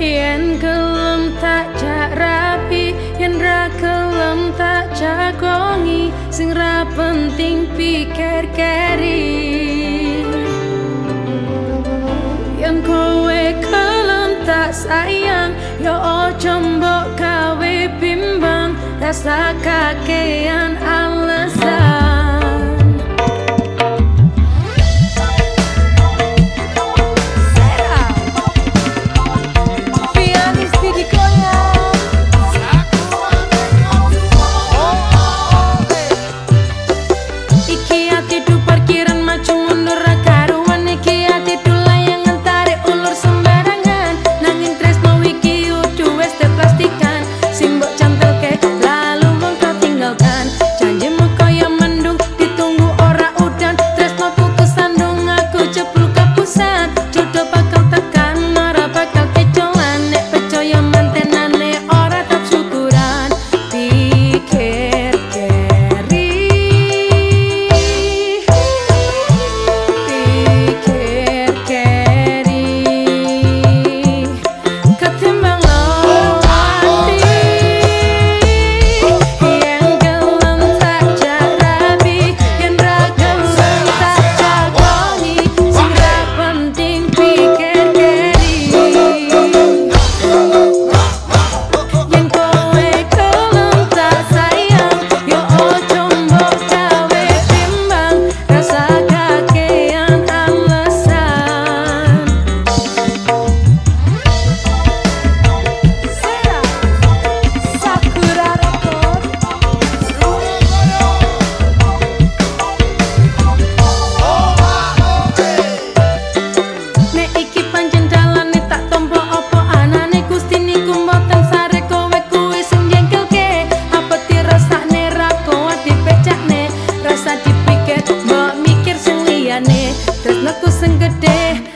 yen gelem tak jak rapi yen ra gelem tak jagongi sing ra penting pikir keri. Yen kowe gelem tak sayang yo ojo mbok gawe bimbang rasa kakean alasan न तो संकटे